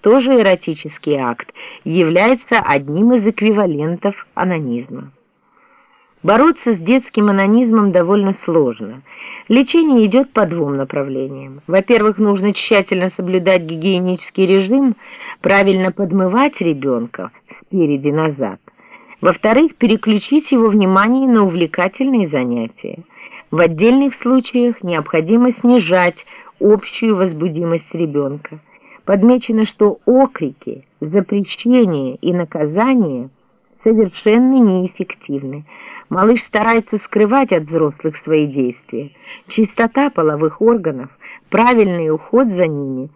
тоже эротический акт, является одним из эквивалентов анонизма. Бороться с детским анонизмом довольно сложно. Лечение идет по двум направлениям. Во-первых, нужно тщательно соблюдать гигиенический режим, правильно подмывать ребенка спереди назад. Во-вторых, переключить его внимание на увлекательные занятия. В отдельных случаях необходимо снижать общую возбудимость ребенка. Подмечено, что окрики, запрещения и наказания совершенно неэффективны. Малыш старается скрывать от взрослых свои действия. Чистота половых органов, правильный уход за ними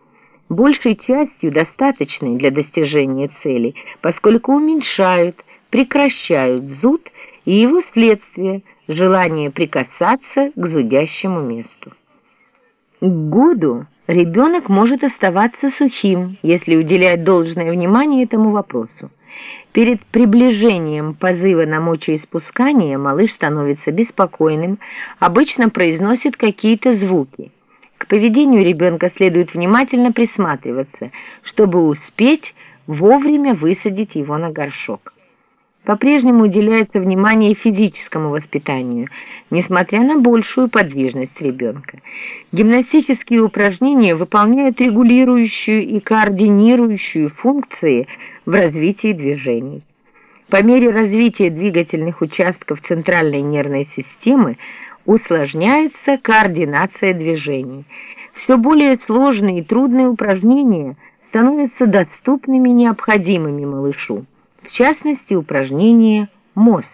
большей частью достаточны для достижения цели, поскольку уменьшают, прекращают зуд и его следствие – желание прикасаться к зудящему месту. К году ребенок может оставаться сухим, если уделять должное внимание этому вопросу. Перед приближением позыва на мочеиспускание малыш становится беспокойным, обычно произносит какие-то звуки. К поведению ребенка следует внимательно присматриваться, чтобы успеть вовремя высадить его на горшок. По-прежнему уделяется внимание физическому воспитанию, несмотря на большую подвижность ребенка. Гимнастические упражнения выполняют регулирующую и координирующую функции в развитии движений. По мере развития двигательных участков центральной нервной системы усложняется координация движений. Все более сложные и трудные упражнения становятся доступными необходимыми малышу в частности упражнение «мост».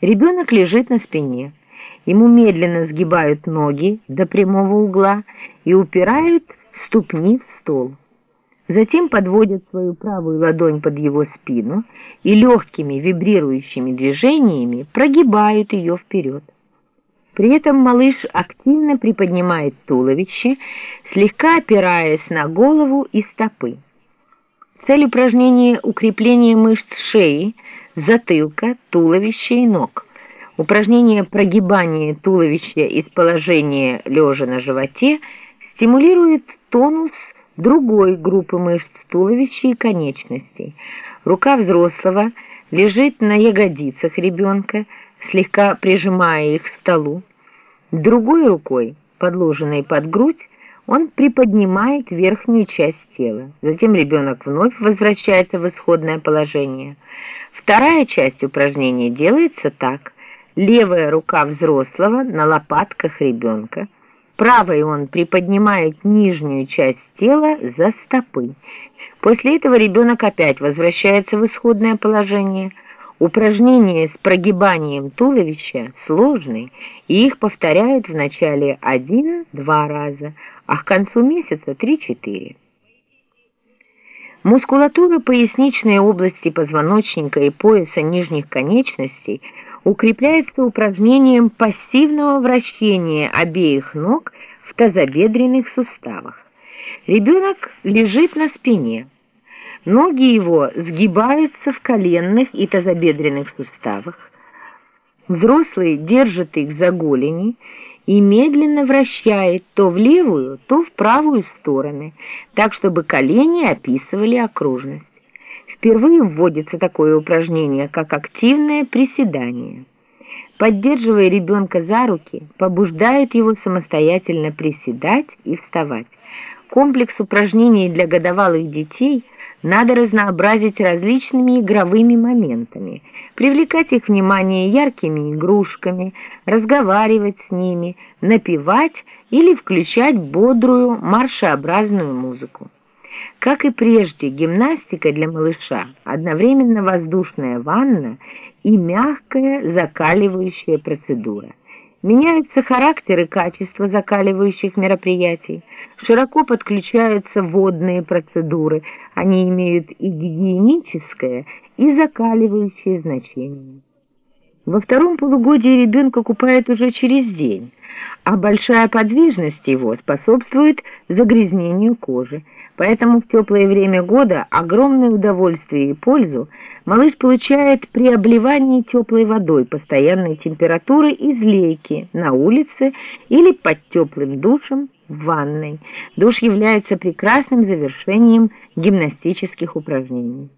Ребенок лежит на спине, ему медленно сгибают ноги до прямого угла и упирают ступни в стол. Затем подводят свою правую ладонь под его спину и легкими вибрирующими движениями прогибают ее вперед. При этом малыш активно приподнимает туловище, слегка опираясь на голову и стопы. Цель упражнения – укрепление мышц шеи, затылка, туловища и ног. Упражнение прогибания туловища из положения лежа на животе стимулирует тонус другой группы мышц туловища и конечностей. Рука взрослого лежит на ягодицах ребенка, слегка прижимая их к столу. Другой рукой, подложенной под грудь, он приподнимает верхнюю часть тела. Затем ребенок вновь возвращается в исходное положение. Вторая часть упражнения делается так. Левая рука взрослого на лопатках ребенка. Правой он приподнимает нижнюю часть тела за стопы. После этого ребенок опять возвращается в исходное положение. Упражнения с прогибанием туловища сложные, и их повторяют в начале один-два раза, а к концу месяца 3-4. Мускулатура поясничной области позвоночника и пояса нижних конечностей укрепляется упражнением пассивного вращения обеих ног в тазобедренных суставах. Ребенок лежит на спине. Ноги его сгибаются в коленных и тазобедренных суставах. Взрослый держит их за голени и медленно вращает то в левую, то в правую стороны, так чтобы колени описывали окружность. Впервые вводится такое упражнение, как активное приседание. Поддерживая ребенка за руки, побуждает его самостоятельно приседать и вставать. Комплекс упражнений для годовалых детей – надо разнообразить различными игровыми моментами, привлекать их внимание яркими игрушками, разговаривать с ними, напевать или включать бодрую маршеобразную музыку. Как и прежде, гимнастика для малыша – одновременно воздушная ванна и мягкая закаливающая процедура – Меняются характер и качество закаливающих мероприятий, широко подключаются водные процедуры, они имеют и гигиеническое, и закаливающее значение. Во втором полугодии ребенка купают уже через день, а большая подвижность его способствует загрязнению кожи, поэтому в теплое время года огромное удовольствие и пользу малыш получает при обливании теплой водой постоянной температуры из лейки на улице или под теплым душем в ванной. Душ является прекрасным завершением гимнастических упражнений.